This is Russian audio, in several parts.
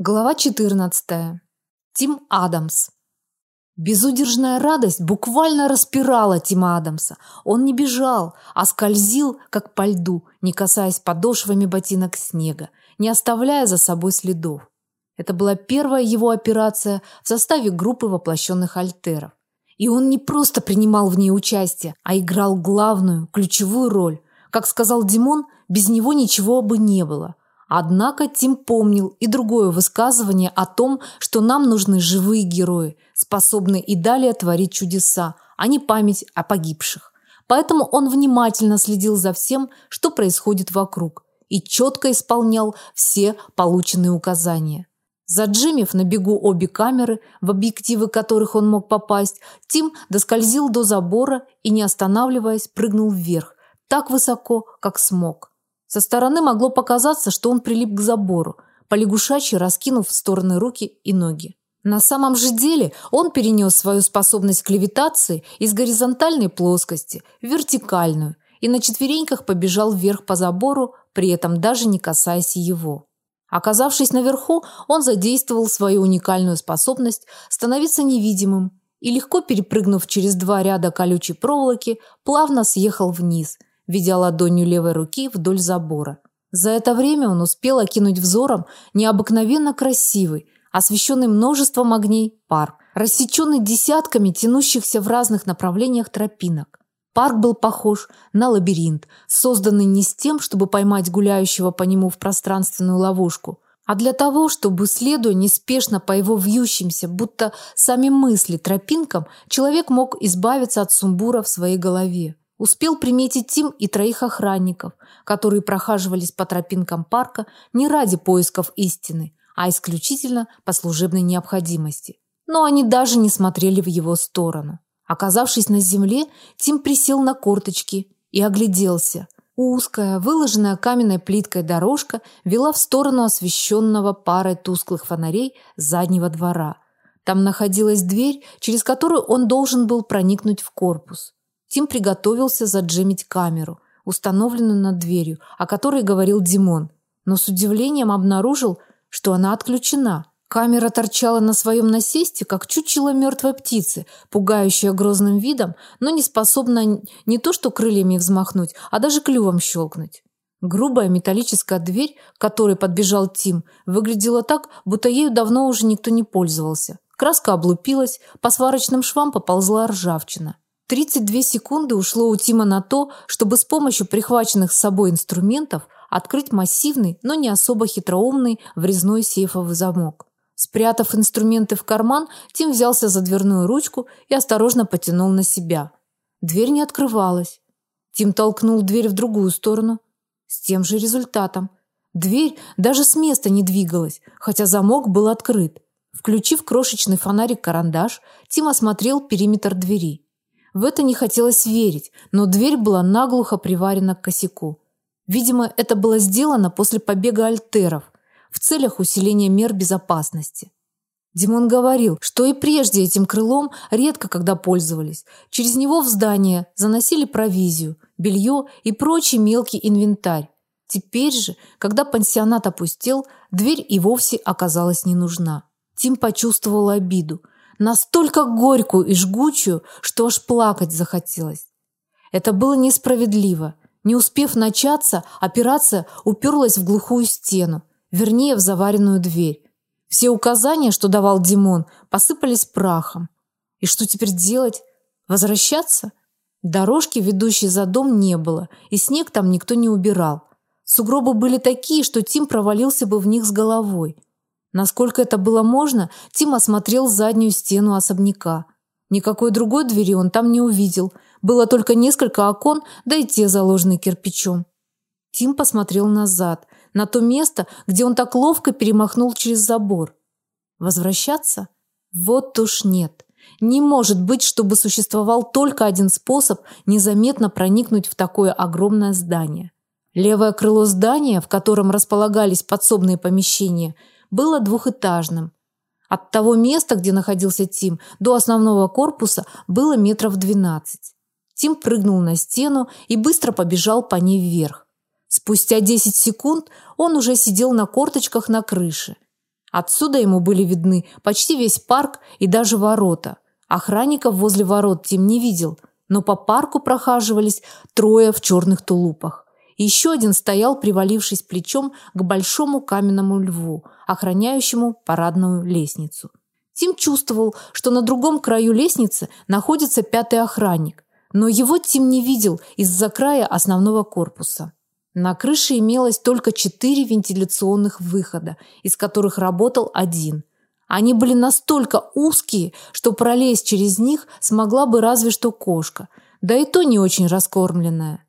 Глава 14. Тим Адамс. Безудержная радость буквально распирала Тима Адамса. Он не бежал, а скользил, как по льду, не касаясь подошвами ботинок снега, не оставляя за собой следов. Это была первая его операция в составе группы воплощенных альтеров. И он не просто принимал в ней участие, а играл главную, ключевую роль. Как сказал Димон, без него ничего бы не было. Однако Тим помнил и другое высказывание о том, что нам нужны живые герои, способные и далее творить чудеса, а не память о погибших. Поэтому он внимательно следил за всем, что происходит вокруг, и четко исполнял все полученные указания. Заджимив на бегу обе камеры, в объективы которых он мог попасть, Тим доскользил до забора и, не останавливаясь, прыгнул вверх, так высоко, как смог. Со стороны могло показаться, что он прилип к забору, полягушачьи раскинув в стороны руки и ноги. На самом же деле он перенес свою способность к левитации из горизонтальной плоскости в вертикальную и на четвереньках побежал вверх по забору, при этом даже не касаясь его. Оказавшись наверху, он задействовал свою уникальную способность становиться невидимым и легко перепрыгнув через два ряда колючей проволоки, плавно съехал вниз – ведя ладонью левой руки вдоль забора. За это время он успел окинуть взором необыкновенно красивый, освещенный множеством огней парк, рассеченный десятками тянущихся в разных направлениях тропинок. Парк был похож на лабиринт, созданный не с тем, чтобы поймать гуляющего по нему в пространственную ловушку, а для того, чтобы, следуя неспешно по его вьющимся, будто сами мысли тропинкам, человек мог избавиться от сумбура в своей голове. Успел приметить Тим и троих охранников, которые прохаживались по тропинкам парка не ради поисков истины, а исключительно по служебной необходимости. Но они даже не смотрели в его сторону. Оказавшись на земле, Тим присел на корточки и огляделся. Узкая, выложенная каменной плиткой дорожка вела в сторону освещенного парой тусклых фонарей заднего двора. Там находилась дверь, через которую он должен был проникнуть в корпус. Тим приготовился заджемить камеру, установленную над дверью, о которой говорил Димон, но с удивлением обнаружил, что она отключена. Камера торчала на своем насесте, как чучело мертвой птицы, пугающая грозным видом, но не способна не то что крыльями взмахнуть, а даже клювом щелкнуть. Грубая металлическая дверь, к которой подбежал Тим, выглядела так, будто ею давно уже никто не пользовался. Краска облупилась, по сварочным швам поползла ржавчина. 32 секунды ушло у Тима на то, чтобы с помощью прихваченных с собой инструментов открыть массивный, но не особо хитроумный врезной сейфовый замок. Спрятав инструменты в карман, Тим взялся за дверную ручку и осторожно потянул на себя. Дверь не открывалась. Тим толкнул дверь в другую сторону с тем же результатом. Дверь даже с места не двигалась, хотя замок был открыт. Включив крошечный фонарик-карандаш, Тим осмотрел периметр двери. В это не хотелось верить, но дверь была наглухо приварена к косяку. Видимо, это было сделано после побега альтеров в целях усиления мер безопасности. Димон говорил, что и прежде этим крылом редко когда пользовались. Через него в здание заносили провизию, белье и прочий мелкий инвентарь. Теперь же, когда пансионат опустел, дверь и вовсе оказалась не нужна. Тим почувствовал обиду – настолько горькую и жгучую, что аж плакать захотелось. Это было несправедливо. Не успев начаться, операция уперлась в глухую стену, вернее, в заваренную дверь. Все указания, что давал Димон, посыпались прахом. И что теперь делать? Возвращаться? Дорожки, ведущей за дом, не было, и снег там никто не убирал. Сугробы были такие, что Тим провалился бы в них с головой. Насколько это было можно, Тим осмотрел заднюю стену особняка. Никакой другой двери он там не увидел. Было только несколько окон, да и те заложены кирпичом. Тим посмотрел назад, на то место, где он так ловко перемахнул через забор. Возвращаться? Вот уж нет. Не может быть, чтобы существовал только один способ незаметно проникнуть в такое огромное здание. Левое крыло здания, в котором располагались подсобные помещения – было двухэтажным. От того места, где находился Тим, до основного корпуса было метров двенадцать. Тим прыгнул на стену и быстро побежал по ней вверх. Спустя 10 секунд он уже сидел на корточках на крыше. Отсюда ему были видны почти весь парк и даже ворота. Охранников возле ворот Тим не видел, но по парку прохаживались трое в черных тулупах. Еще один стоял, привалившись плечом к большому каменному льву, охраняющему парадную лестницу. Тим чувствовал, что на другом краю лестницы находится пятый охранник, но его Тим не видел из-за края основного корпуса. На крыше имелось только четыре вентиляционных выхода, из которых работал один. Они были настолько узкие, что пролезть через них смогла бы разве что кошка, да и то не очень раскормленная.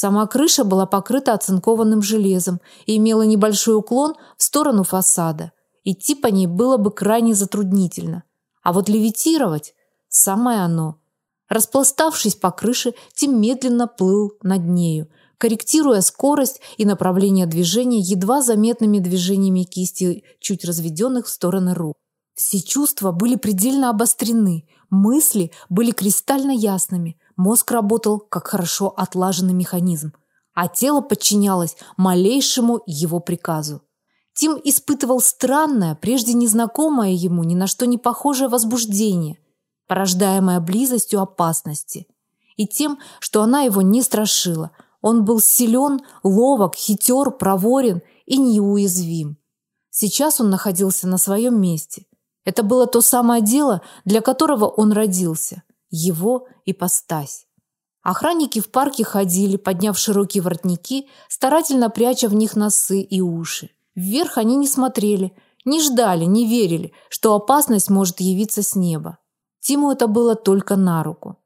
Сама крыша была покрыта оцинкованным железом и имела небольшой уклон в сторону фасада. Идти по ней было бы крайне затруднительно. А вот левитировать – самое оно. Распластавшись по крыше, Тим медленно плыл над нею, корректируя скорость и направление движения едва заметными движениями кисти чуть разведенных в стороны рук. Все чувства были предельно обострены, мысли были кристально ясными, мозг работал как хорошо отлаженный механизм, а тело подчинялось малейшему его приказу. Тим испытывал странное, прежде незнакомое ему, ни на что не похожее возбуждение, порождаемое близостью опасности, и тем, что она его не страшила – он был силен, ловок, хитер, проворен и неуязвим. Сейчас он находился на своем месте. Это было то самое дело, для которого он родился. Его ипостась. Охранники в парке ходили, подняв широкие воротники, старательно пряча в них носы и уши. Вверх они не смотрели, не ждали, не верили, что опасность может явиться с неба. Тиму это было только на руку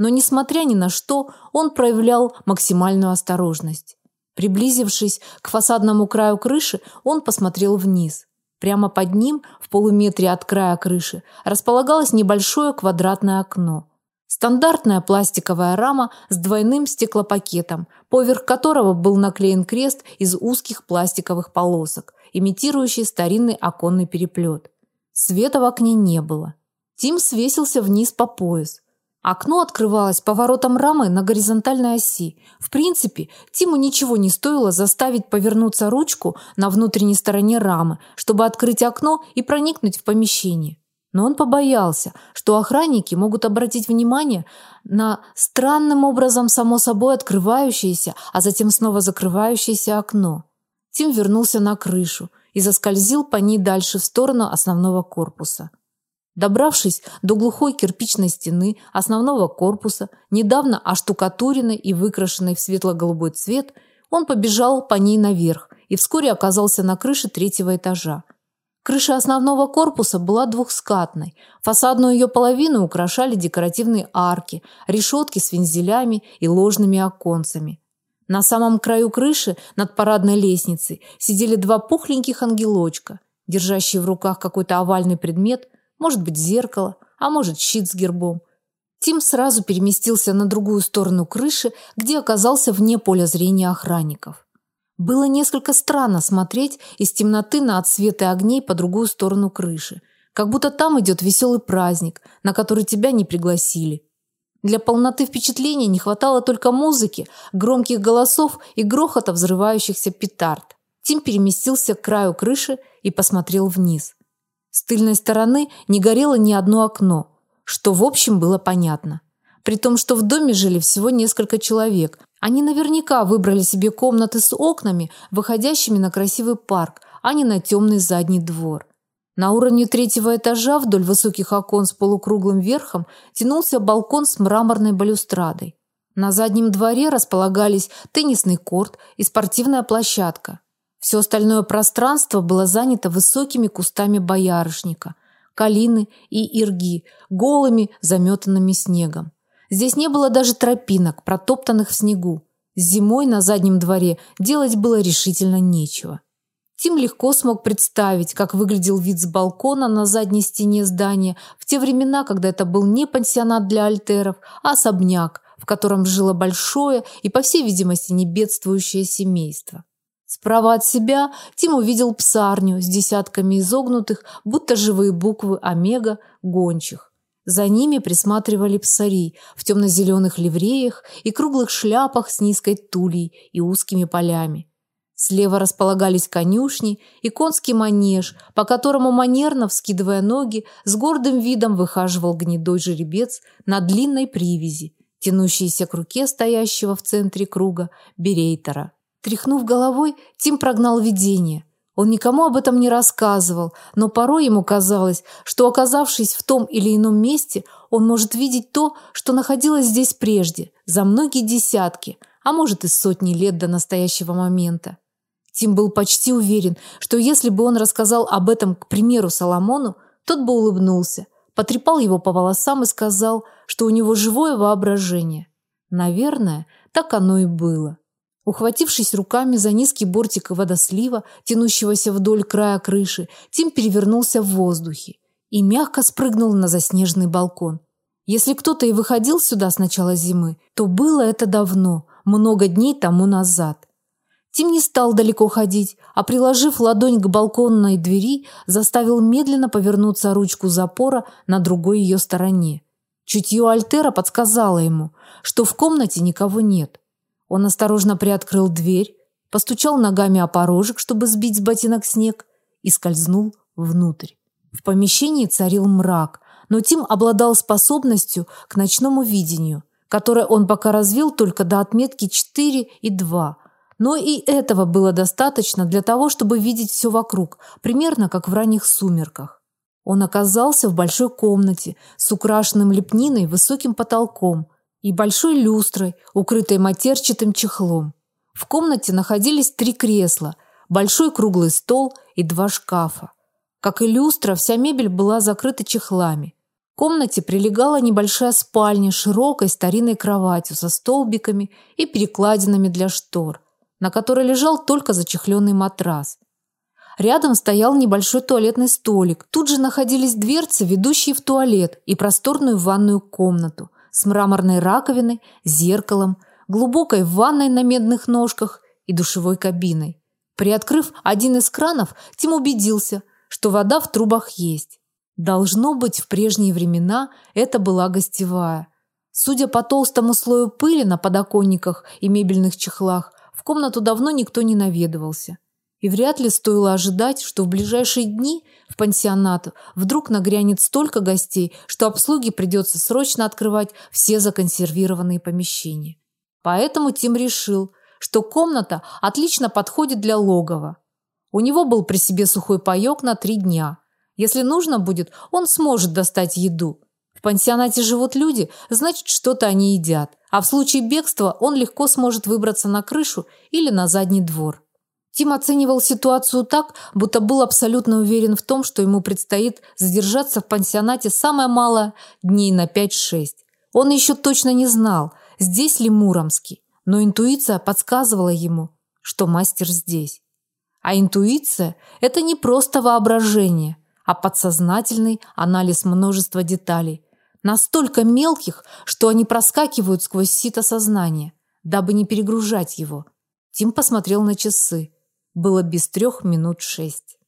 но, несмотря ни на что, он проявлял максимальную осторожность. Приблизившись к фасадному краю крыши, он посмотрел вниз. Прямо под ним, в полуметре от края крыши, располагалось небольшое квадратное окно. Стандартная пластиковая рама с двойным стеклопакетом, поверх которого был наклеен крест из узких пластиковых полосок, имитирующий старинный оконный переплет. Света в окне не было. Тим свесился вниз по пояс. Окно открывалось поворотом рамы на горизонтальной оси. В принципе, Тиму ничего не стоило заставить повернуться ручку на внутренней стороне рамы, чтобы открыть окно и проникнуть в помещение. Но он побоялся, что охранники могут обратить внимание на странным образом само собой открывающееся, а затем снова закрывающееся окно. Тим вернулся на крышу и заскользил по ней дальше в сторону основного корпуса. Добравшись до глухой кирпичной стены основного корпуса, недавно оштукатуренной и выкрашенной в светло-голубой цвет, он побежал по ней наверх и вскоре оказался на крыше третьего этажа. Крыша основного корпуса была двухскатной. Фасадную ее половину украшали декоративные арки, решетки с вензелями и ложными оконцами. На самом краю крыши, над парадной лестницей, сидели два пухленьких ангелочка, держащие в руках какой-то овальный предмет – может быть, зеркало, а может, щит с гербом. Тим сразу переместился на другую сторону крыши, где оказался вне поля зрения охранников. Было несколько странно смотреть из темноты на отсветы огней по другую сторону крыши, как будто там идет веселый праздник, на который тебя не пригласили. Для полноты впечатления не хватало только музыки, громких голосов и грохота взрывающихся петард. Тим переместился к краю крыши и посмотрел вниз. С тыльной стороны не горело ни одно окно, что в общем было понятно. При том, что в доме жили всего несколько человек, они наверняка выбрали себе комнаты с окнами, выходящими на красивый парк, а не на темный задний двор. На уровне третьего этажа вдоль высоких окон с полукруглым верхом тянулся балкон с мраморной балюстрадой. На заднем дворе располагались теннисный корт и спортивная площадка. Все остальное пространство было занято высокими кустами боярышника, калины и ирги, голыми, заметанными снегом. Здесь не было даже тропинок, протоптанных в снегу. Зимой на заднем дворе делать было решительно нечего. Тим легко смог представить, как выглядел вид с балкона на задней стене здания в те времена, когда это был не пансионат для альтеров, а особняк, в котором жило большое и, по всей видимости, не бедствующее семейство. Справа от себя Тим увидел псарню с десятками изогнутых, будто живые буквы омега, гончих. За ними присматривали псари в темно-зеленых ливреях и круглых шляпах с низкой тулей и узкими полями. Слева располагались конюшни и конский манеж, по которому манерно, вскидывая ноги, с гордым видом выхаживал гнедой жеребец на длинной привязи, тянущейся к руке стоящего в центре круга берейтера. Тряхнув головой, Тим прогнал видение. Он никому об этом не рассказывал, но порой ему казалось, что оказавшись в том или ином месте, он может видеть то, что находилось здесь прежде, за многие десятки, а может и сотни лет до настоящего момента. Тим был почти уверен, что если бы он рассказал об этом, к примеру, Соломону, тот бы улыбнулся, потрепал его по волосам и сказал, что у него живое воображение. Наверное, так оно и было. Ухватившись руками за низкий бортик водослива, тянущегося вдоль края крыши, Тим перевернулся в воздухе и мягко спрыгнул на заснеженный балкон. Если кто-то и выходил сюда с начала зимы, то было это давно, много дней тому назад. Тим не стал далеко ходить, а приложив ладонь к балконной двери, заставил медленно повернуться ручку запора на другой ее стороне. Чутье Альтера подсказало ему, что в комнате никого нет. Он осторожно приоткрыл дверь, постучал ногами о порожек, чтобы сбить с ботинок снег, и скользнул внутрь. В помещении царил мрак, но Тим обладал способностью к ночному видению, которое он пока развил только до отметки 4 и 2, но и этого было достаточно для того, чтобы видеть все вокруг, примерно как в ранних сумерках. Он оказался в большой комнате с украшенным лепниной высоким потолком и большой люстрой, укрытой матерчатым чехлом. В комнате находились три кресла, большой круглый стол и два шкафа. Как и люстра, вся мебель была закрыта чехлами. К комнате прилегала небольшая спальня с широкой старинной кроватью со столбиками и перекладинами для штор – на которой лежал только зачехленный матрас. Рядом стоял небольшой туалетный столик. Тут же находились дверцы, ведущие в туалет и просторную ванную комнату с мраморной раковиной, зеркалом, глубокой ванной на медных ножках и душевой кабиной. Приоткрыв один из кранов, Тим убедился, что вода в трубах есть. Должно быть, в прежние времена это была гостевая. Судя по толстому слою пыли на подоконниках и мебельных чехлах, в комнату давно никто не наведывался. И вряд ли стоило ожидать, что в ближайшие дни в пансионат вдруг нагрянет столько гостей, что обслуге придется срочно открывать все законсервированные помещения. Поэтому Тим решил, что комната отлично подходит для логова. У него был при себе сухой паёк на три дня. Если нужно будет, он сможет достать еду. В пансионате живут люди, значит, что-то они едят. А в случае бегства он легко сможет выбраться на крышу или на задний двор. Тим оценивал ситуацию так, будто был абсолютно уверен в том, что ему предстоит задержаться в пансионате самое малое дней на 5-6. Он еще точно не знал, здесь ли Муромский, но интуиция подсказывала ему, что мастер здесь. А интуиция это не просто воображение, а подсознательный анализ множества деталей, настолько мелких, что они проскакивают сквозь сито сознания, дабы не перегружать его. Тим посмотрел на часы. Было без трех минут шесть.